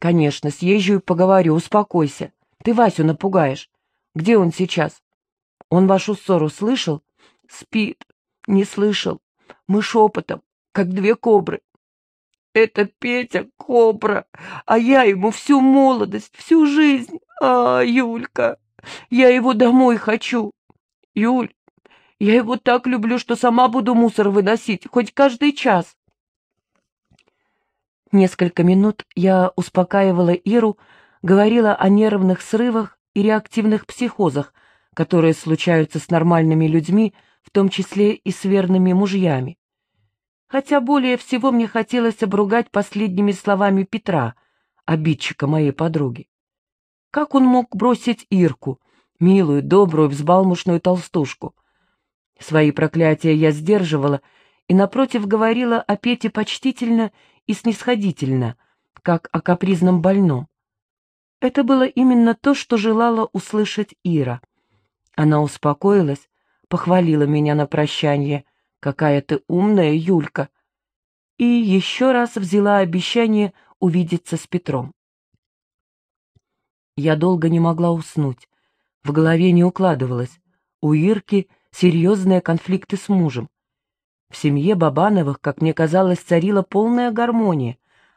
«Конечно, съезжу и поговорю, успокойся. Ты Васю напугаешь. Где он сейчас? Он вашу ссору слышал?» «Спит. Не слышал. Мы шепотом, как две кобры. Это Петя кобра, а я ему всю молодость, всю жизнь. А, Юлька, я его домой хочу. Юль, я его так люблю, что сама буду мусор выносить, хоть каждый час. Несколько минут я успокаивала Иру, говорила о нервных срывах и реактивных психозах, которые случаются с нормальными людьми, в том числе и с верными мужьями хотя более всего мне хотелось обругать последними словами Петра, обидчика моей подруги. Как он мог бросить Ирку, милую, добрую, взбалмошную толстушку? Свои проклятия я сдерживала и, напротив, говорила о Пете почтительно и снисходительно, как о капризном больном. Это было именно то, что желала услышать Ира. Она успокоилась, похвалила меня на прощание, какая ты умная, Юлька, и еще раз взяла обещание увидеться с Петром. Я долго не могла уснуть, в голове не укладывалось. У Ирки серьезные конфликты с мужем. В семье Бабановых, как мне казалось, царила полная гармония,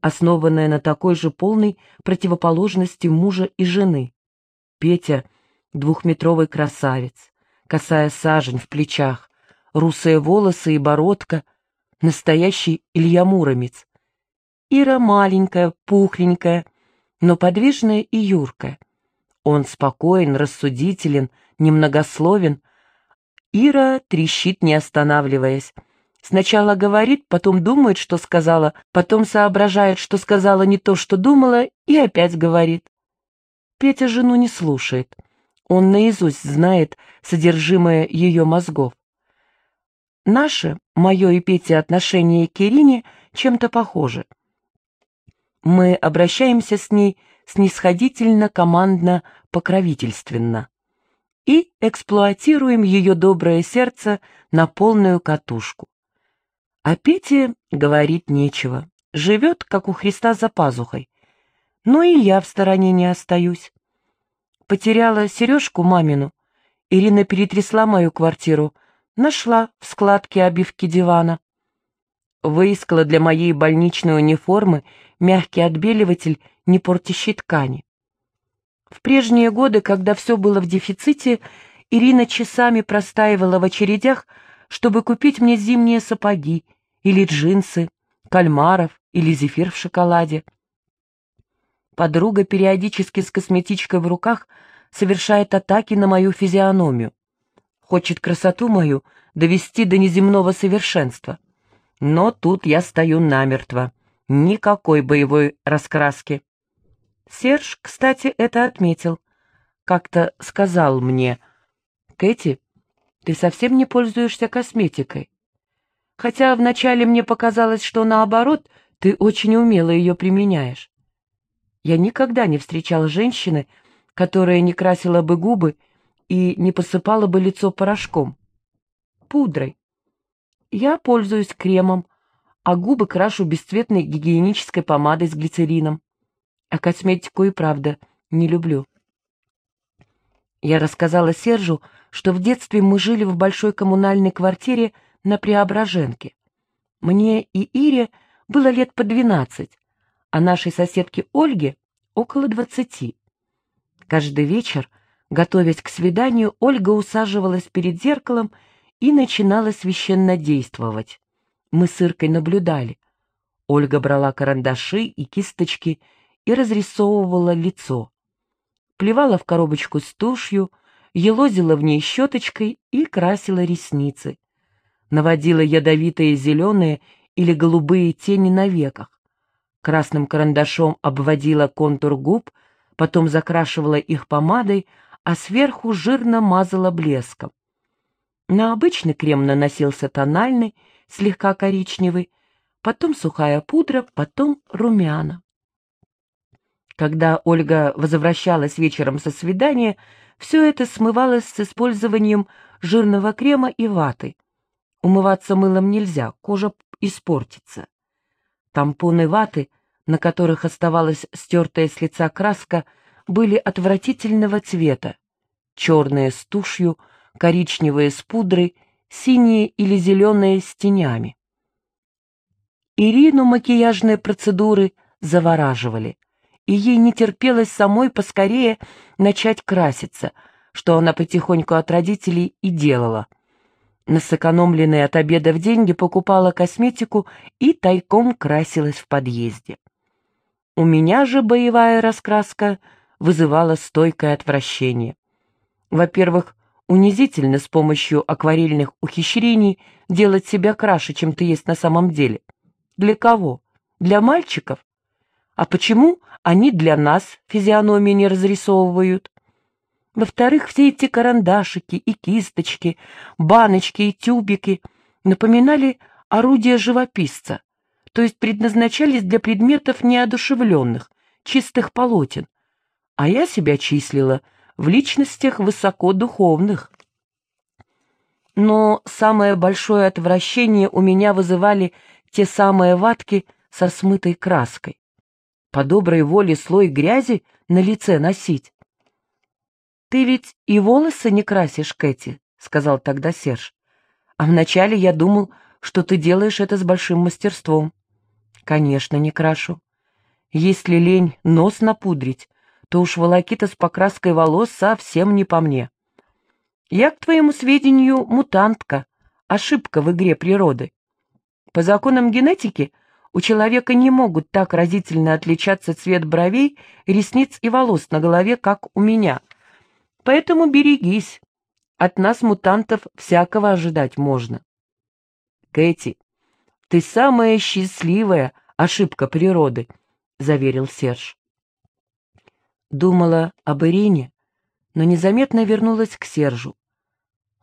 основанная на такой же полной противоположности мужа и жены. Петя — двухметровый красавец, косая сажень в плечах, русые волосы и бородка, настоящий Илья Муромец. Ира маленькая, пухленькая, но подвижная и юркая. Он спокоен, рассудителен, немногословен. Ира трещит, не останавливаясь. Сначала говорит, потом думает, что сказала, потом соображает, что сказала не то, что думала, и опять говорит. Петя жену не слушает. Он наизусть знает содержимое ее мозгов. Наше, мое и Петя отношение к Ирине чем-то похоже. Мы обращаемся с ней снисходительно, командно, покровительственно и эксплуатируем ее доброе сердце на полную катушку. А Пете говорить нечего, живет, как у Христа за пазухой. Но и я в стороне не остаюсь. Потеряла сережку мамину. Ирина перетрясла мою квартиру, Нашла в складке обивки дивана. Выискала для моей больничной униформы мягкий отбеливатель, не портящий ткани. В прежние годы, когда все было в дефиците, Ирина часами простаивала в очередях, чтобы купить мне зимние сапоги или джинсы, кальмаров или зефир в шоколаде. Подруга периодически с косметичкой в руках совершает атаки на мою физиономию хочет красоту мою довести до неземного совершенства. Но тут я стою намертво. Никакой боевой раскраски. Серж, кстати, это отметил. Как-то сказал мне, «Кэти, ты совсем не пользуешься косметикой. Хотя вначале мне показалось, что наоборот, ты очень умело ее применяешь. Я никогда не встречал женщины, которая не красила бы губы и не посыпала бы лицо порошком. Пудрой. Я пользуюсь кремом, а губы крашу бесцветной гигиенической помадой с глицерином. А косметику и правда не люблю. Я рассказала Сержу, что в детстве мы жили в большой коммунальной квартире на Преображенке. Мне и Ире было лет по двенадцать, а нашей соседке Ольге около двадцати. Каждый вечер Готовясь к свиданию, Ольга усаживалась перед зеркалом и начинала священно действовать. Мы с Иркой наблюдали. Ольга брала карандаши и кисточки и разрисовывала лицо. Плевала в коробочку с тушью, елозила в ней щеточкой и красила ресницы. Наводила ядовитые зеленые или голубые тени на веках. Красным карандашом обводила контур губ, потом закрашивала их помадой, а сверху жирно мазала блеском. На обычный крем наносился тональный, слегка коричневый, потом сухая пудра, потом румяна. Когда Ольга возвращалась вечером со свидания, все это смывалось с использованием жирного крема и ваты. Умываться мылом нельзя, кожа испортится. Тампоны ваты на которых оставалась стертая с лица краска, были отвратительного цвета. Черные с тушью, коричневые с пудрой, синие или зеленые с тенями. Ирину макияжные процедуры завораживали, и ей не терпелось самой поскорее начать краситься, что она потихоньку от родителей и делала. На сэкономленные от обеда в деньги покупала косметику и тайком красилась в подъезде. У меня же боевая раскраска вызывала стойкое отвращение. Во-первых, унизительно с помощью акварельных ухищрений делать себя краше, чем ты есть на самом деле. Для кого? Для мальчиков? А почему они для нас физиономии не разрисовывают? Во-вторых, все эти карандашики и кисточки, баночки и тюбики напоминали орудия живописца, то есть предназначались для предметов неодушевленных, чистых полотен, а я себя числила в личностях высокодуховных. Но самое большое отвращение у меня вызывали те самые ватки со смытой краской. По доброй воле слой грязи на лице носить. «Ты ведь и волосы не красишь, Кэти», — сказал тогда Серж. «А вначале я думал, что ты делаешь это с большим мастерством». «Конечно, не крашу. Если лень нос напудрить, то уж волокита с покраской волос совсем не по мне. Я, к твоему сведению, мутантка, ошибка в игре природы. По законам генетики у человека не могут так разительно отличаться цвет бровей, ресниц и волос на голове, как у меня. Поэтому берегись. От нас, мутантов, всякого ожидать можно. Кэти, ты самая счастливая ошибка природы, заверил Серж. Думала об Ирине, но незаметно вернулась к Сержу.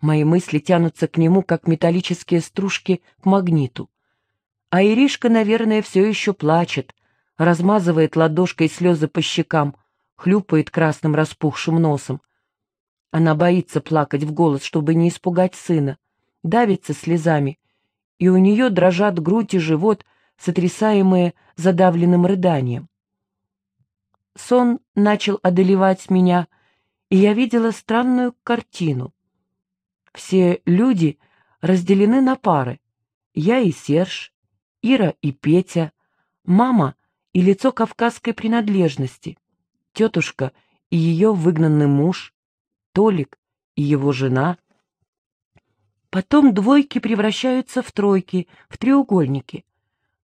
Мои мысли тянутся к нему, как металлические стружки к магниту. А Иришка, наверное, все еще плачет, размазывает ладошкой слезы по щекам, хлюпает красным распухшим носом. Она боится плакать в голос, чтобы не испугать сына, давится слезами, и у нее дрожат грудь и живот, сотрясаемые задавленным рыданием. Сон начал одолевать меня, и я видела странную картину. Все люди разделены на пары. Я и Серж, Ира и Петя, мама и лицо кавказской принадлежности, тетушка и ее выгнанный муж, Толик и его жена. Потом двойки превращаются в тройки, в треугольники.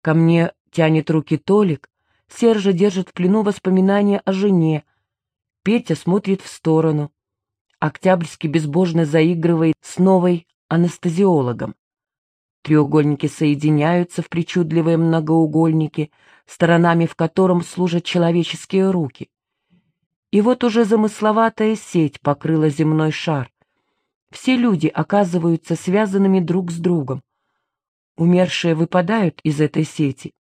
Ко мне тянет руки Толик, Сержа держит в плену воспоминания о жене. Петя смотрит в сторону. Октябрьский безбожно заигрывает с новой анестезиологом. Треугольники соединяются в причудливые многоугольники, сторонами в котором служат человеческие руки. И вот уже замысловатая сеть покрыла земной шар. Все люди оказываются связанными друг с другом. Умершие выпадают из этой сети,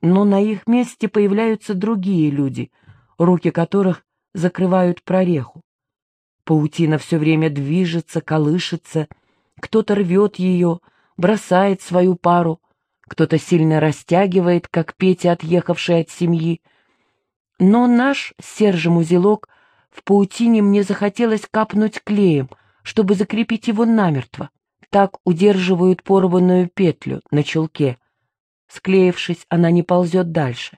но на их месте появляются другие люди, руки которых закрывают прореху. Паутина все время движется, колышется, кто-то рвет ее, бросает свою пару, кто-то сильно растягивает, как Петя, отъехавший от семьи. Но наш с узелок в паутине мне захотелось капнуть клеем, чтобы закрепить его намертво. Так удерживают порванную петлю на чулке. Склеившись, она не ползет дальше.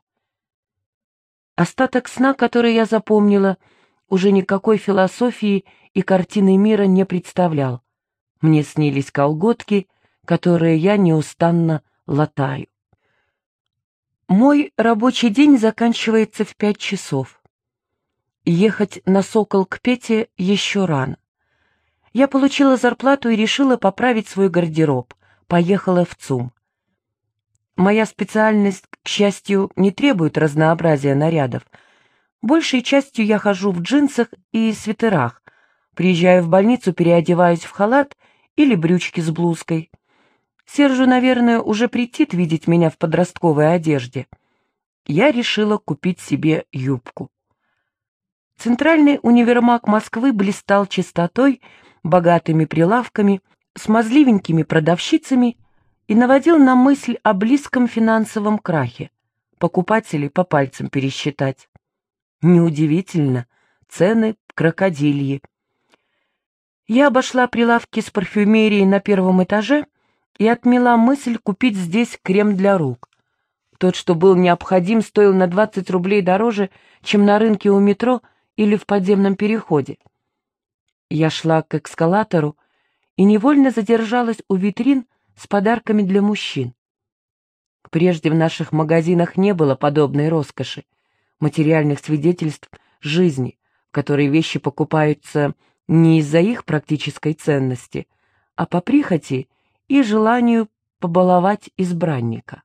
Остаток сна, который я запомнила, уже никакой философии и картины мира не представлял. Мне снились колготки которые я неустанно латаю. Мой рабочий день заканчивается в пять часов. Ехать на «Сокол» к Пете еще рано. Я получила зарплату и решила поправить свой гардероб. Поехала в ЦУМ. Моя специальность, к счастью, не требует разнообразия нарядов. Большей частью я хожу в джинсах и свитерах. Приезжаю в больницу, переодеваюсь в халат или брючки с блузкой. Сержу, наверное, уже претит видеть меня в подростковой одежде. Я решила купить себе юбку. Центральный универмаг Москвы блистал чистотой, богатыми прилавками, смазливенькими продавщицами и наводил на мысль о близком финансовом крахе. покупателей по пальцам пересчитать. Неудивительно, цены крокодильи. Я обошла прилавки с парфюмерией на первом этаже и отмела мысль купить здесь крем для рук. Тот, что был необходим, стоил на 20 рублей дороже, чем на рынке у метро или в подземном переходе. Я шла к эскалатору и невольно задержалась у витрин с подарками для мужчин. Прежде в наших магазинах не было подобной роскоши, материальных свидетельств жизни, в которой вещи покупаются не из-за их практической ценности, а по прихоти и желанию побаловать избранника.